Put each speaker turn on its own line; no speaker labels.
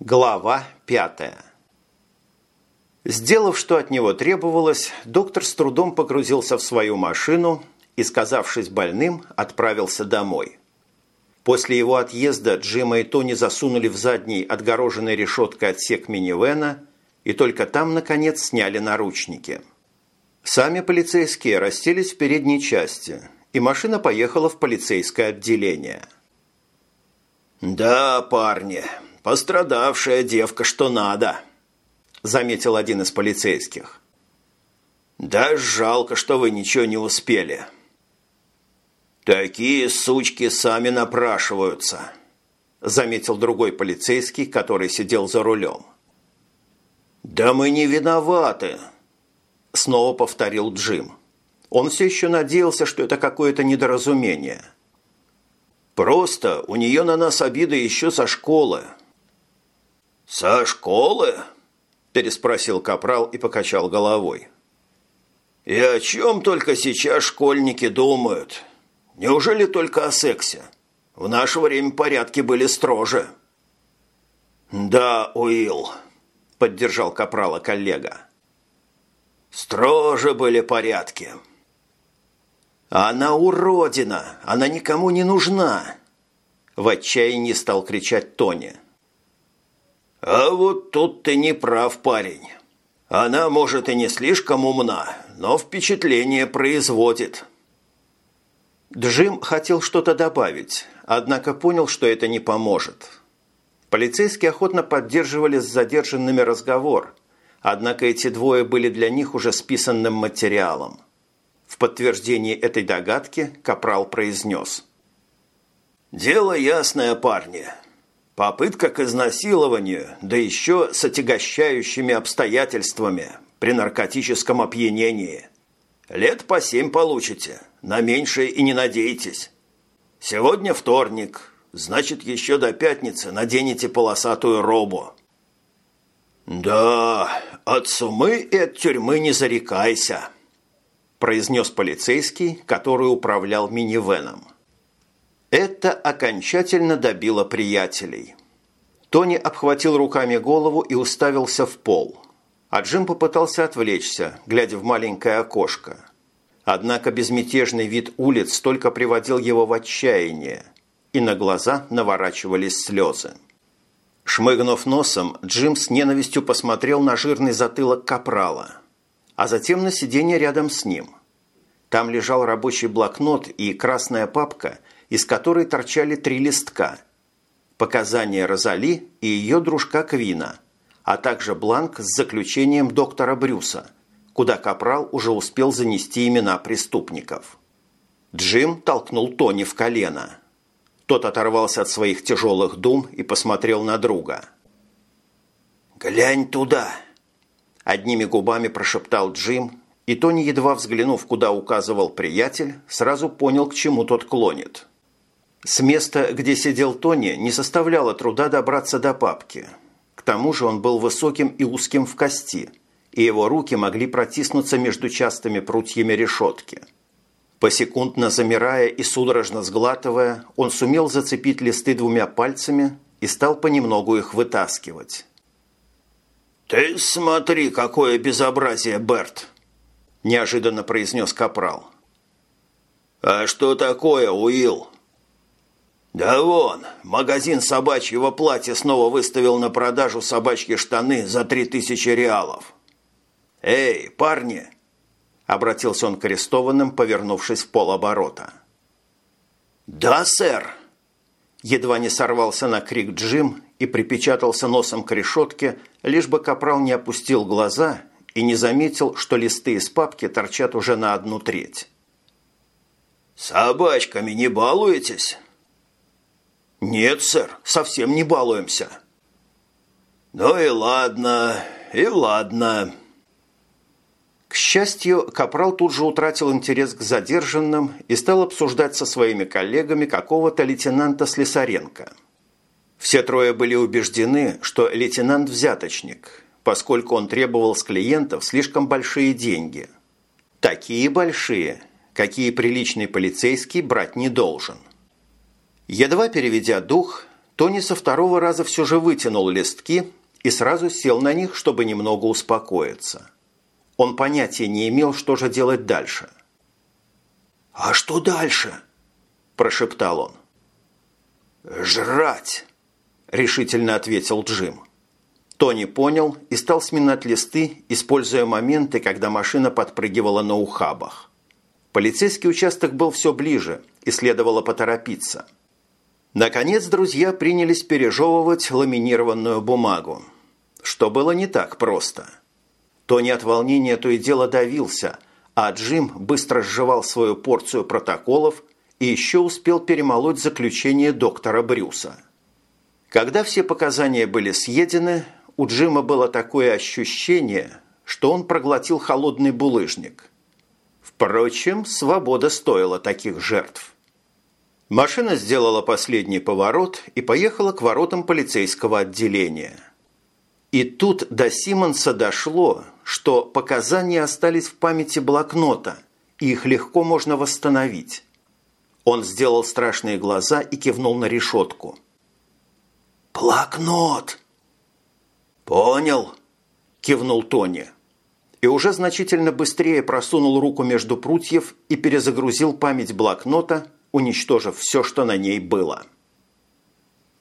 Глава пятая. Сделав, что от него требовалось, доктор с трудом погрузился в свою машину и, сказавшись больным, отправился домой. После его отъезда Джима и Тони засунули в задний отгороженный решеткой отсек минивэна и только там, наконец, сняли наручники. Сами полицейские расселись в передней части, и машина поехала в полицейское отделение.
«Да, парни, пострадавшая девка что надо», – заметил один из полицейских. «Да жалко, что вы ничего не успели». «Такие сучки сами напрашиваются», – заметил другой полицейский, который сидел за рулем. «Да мы не виноваты», – снова повторил Джим. Он все еще надеялся, что это какое-то недоразумение. «Просто у нее на нас обида еще со школы». «Со школы?» – переспросил Капрал и покачал головой. «И о чем только сейчас школьники думают? Неужели только о сексе? В наше время порядки были строже». «Да, Уилл», – поддержал Капрала коллега. «Строже были порядки». «Она уродина! Она никому не нужна!» В отчаянии стал кричать Тони. «А вот тут ты не прав, парень. Она, может, и не слишком умна, но впечатление производит».
Джим хотел что-то добавить, однако понял, что это не поможет. Полицейские охотно поддерживали с задержанными разговор, однако эти двое были для них уже списанным материалом. В подтверждении этой догадки Капрал произнес.
«Дело ясное, парни. Попытка к изнасилованию, да еще с отягощающими обстоятельствами при наркотическом опьянении. Лет по семь получите, на меньшее и не надейтесь. Сегодня вторник, значит, еще до пятницы наденете полосатую робу. «Да, от сумы и от тюрьмы не зарекайся», произнес полицейский, который управлял минивеном. Это окончательно добило приятелей. Тони обхватил руками голову и уставился в пол. А Джим попытался отвлечься, глядя в маленькое окошко. Однако безмятежный вид улиц только приводил его в отчаяние, и на глаза наворачивались слезы. Шмыгнув носом, Джим с ненавистью посмотрел на жирный затылок капрала, а затем на сиденье рядом с ним. Там лежал рабочий блокнот и красная папка – из которой торчали три листка. Показания Розали и ее дружка Квина, а также бланк с заключением доктора Брюса, куда Капрал уже успел занести имена преступников. Джим толкнул Тони в колено. Тот оторвался от своих тяжелых дум и посмотрел на друга. «Глянь туда!»
Одними губами прошептал Джим, и Тони, едва взглянув, куда указывал приятель, сразу понял, к чему тот клонит. С места, где сидел Тони, не составляло труда добраться до папки. К тому же он был высоким и узким в кости, и его руки могли протиснуться между частыми прутьями решетки. Посекундно замирая и судорожно сглатывая, он сумел зацепить листы двумя пальцами и стал понемногу их вытаскивать.
«Ты смотри, какое безобразие, Берт!» – неожиданно произнес Капрал. «А что такое, Уилл?» «Да вон, магазин собачьего платья снова выставил на продажу собачьи штаны за три тысячи реалов». «Эй, парни!» – обратился он к арестованным, повернувшись в полоборота.
«Да, сэр!» Едва не сорвался на крик Джим и припечатался носом к решетке, лишь бы Капрал не опустил глаза и не заметил, что листы из папки торчат уже на одну треть.
«Собачками не балуетесь?»
«Нет, сэр, совсем не балуемся».
«Ну и ладно, и ладно».
К счастью, Капрал тут же утратил интерес к задержанным и стал обсуждать со своими коллегами какого-то лейтенанта Слесаренко. Все трое были убеждены, что лейтенант – взяточник, поскольку он требовал с клиентов слишком большие деньги. Такие большие, какие приличный полицейский брать не должен. Едва переведя дух, Тони со второго раза все же вытянул листки и сразу сел на них, чтобы немного успокоиться. Он понятия не имел, что же делать дальше.
«А что дальше?» – прошептал он.
«Жрать!» – решительно ответил Джим. Тони понял и стал сминать листы, используя моменты, когда машина подпрыгивала на ухабах. Полицейский участок был все ближе, и следовало поторопиться. Наконец друзья принялись пережевывать ламинированную бумагу, что было не так просто. Тони от волнения то и дело давился, а Джим быстро сживал свою порцию протоколов и еще успел перемолоть заключение доктора Брюса. Когда все показания были съедены, у Джима было такое ощущение, что он проглотил холодный булыжник. Впрочем, свобода стоила таких жертв. Машина сделала последний поворот и поехала к воротам полицейского отделения. И тут до Симонса дошло, что показания остались в памяти блокнота, и их легко можно восстановить. Он сделал страшные глаза и кивнул на решетку.
«Блокнот!»
«Понял», – кивнул Тони. И уже значительно быстрее просунул руку между прутьев и перезагрузил память блокнота, уничтожив все, что на ней было.